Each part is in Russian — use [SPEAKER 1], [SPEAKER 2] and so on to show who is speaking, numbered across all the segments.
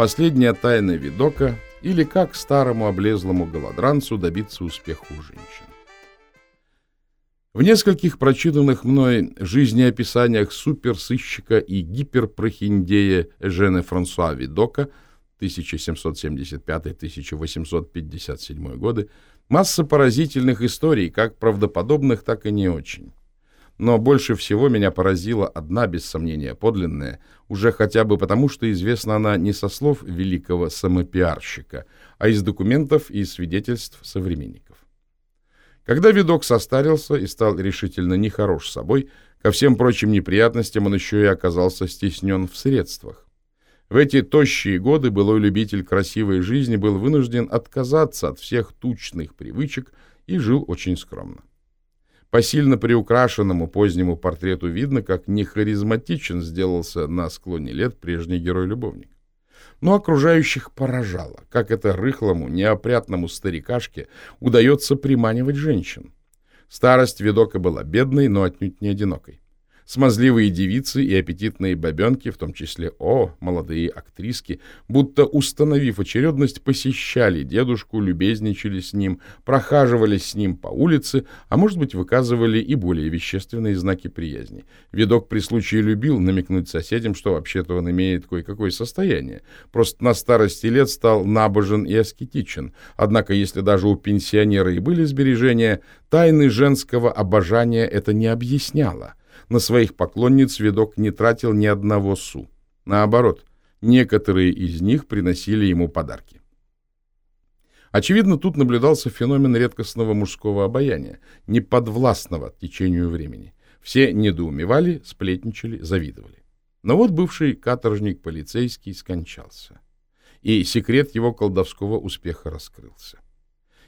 [SPEAKER 1] Последняя тайна видока или как старому облезлому голодранцу добиться успеха у женщин. В нескольких прочитанных мной жизнеописаниях суперсыщика и гиперпрохиндея Жены Франсуа Видока 1775-1857 годы масса поразительных историй, как правдоподобных, так и не очень. Но больше всего меня поразила одна, без сомнения, подлинная, уже хотя бы потому, что известна она не со слов великого самопиарщика, а из документов и свидетельств современников. Когда видок состарился и стал решительно нехорош собой, ко всем прочим неприятностям он еще и оказался стеснен в средствах. В эти тощие годы былой любитель красивой жизни был вынужден отказаться от всех тучных привычек и жил очень скромно. По сильно приукрашенному позднему портрету видно, как нехаризматичен сделался на склоне лет прежний герой-любовник но окружающих поражало, как это рыхлому, неопрятному старикашке удается приманивать женщин. Старость видока была бедной, но отнюдь не одинокой. Смазливые девицы и аппетитные бабенки, в том числе, о, молодые актриски, будто установив очередность, посещали дедушку, любезничали с ним, прохаживались с ним по улице, а может быть, выказывали и более вещественные знаки приязни. Видок при случае любил намекнуть соседям, что вообще-то он имеет кое-какое состояние. Просто на старости лет стал набожен и аскетичен. Однако, если даже у пенсионера и были сбережения, тайны женского обожания это не объясняло на своих поклонниц видок не тратил ни одного су. Наоборот, некоторые из них приносили ему подарки. Очевидно, тут наблюдался феномен редкостного мужского обаяния, неподвластного течению времени. Все недоумевали, сплетничали, завидовали. Но вот бывший каторжник полицейский скончался, и секрет его колдовского успеха раскрылся.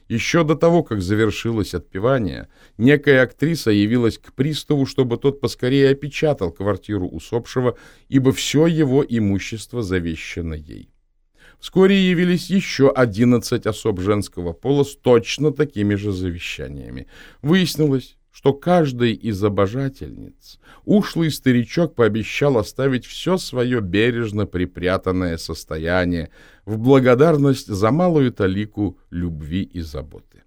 [SPEAKER 1] Еще до того, как завершилось отпевание, некая актриса явилась к приставу, чтобы тот поскорее опечатал квартиру усопшего, ибо все его имущество завещано ей. Вскоре явились еще одиннадцать особ женского пола с точно такими же завещаниями. Выяснилось, что каждой из обожательниц ушлый старичок пообещал оставить все свое бережно припрятанное состояние в благодарность за малую талику любви и заботы.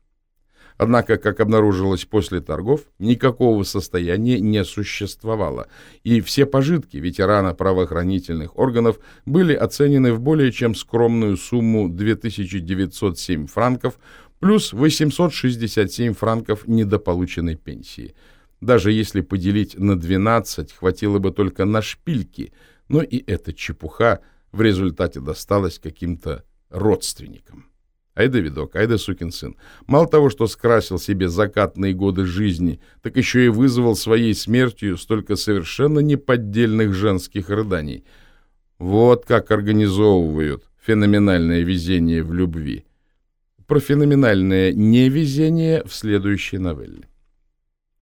[SPEAKER 1] Однако, как обнаружилось после торгов, никакого состояния не существовало, и все пожитки ветерана правоохранительных органов были оценены в более чем скромную сумму 2907 франков, плюс 867 франков недополученной пенсии. Даже если поделить на 12, хватило бы только на шпильки, но и эта чепуха в результате досталась каким-то родственникам. Айда видок, айда сукин сын. Мало того, что скрасил себе закатные годы жизни, так еще и вызвал своей смертью столько совершенно неподдельных женских рыданий. Вот как организовывают феноменальное везение в любви про феноменальное невезение в следующей новелле.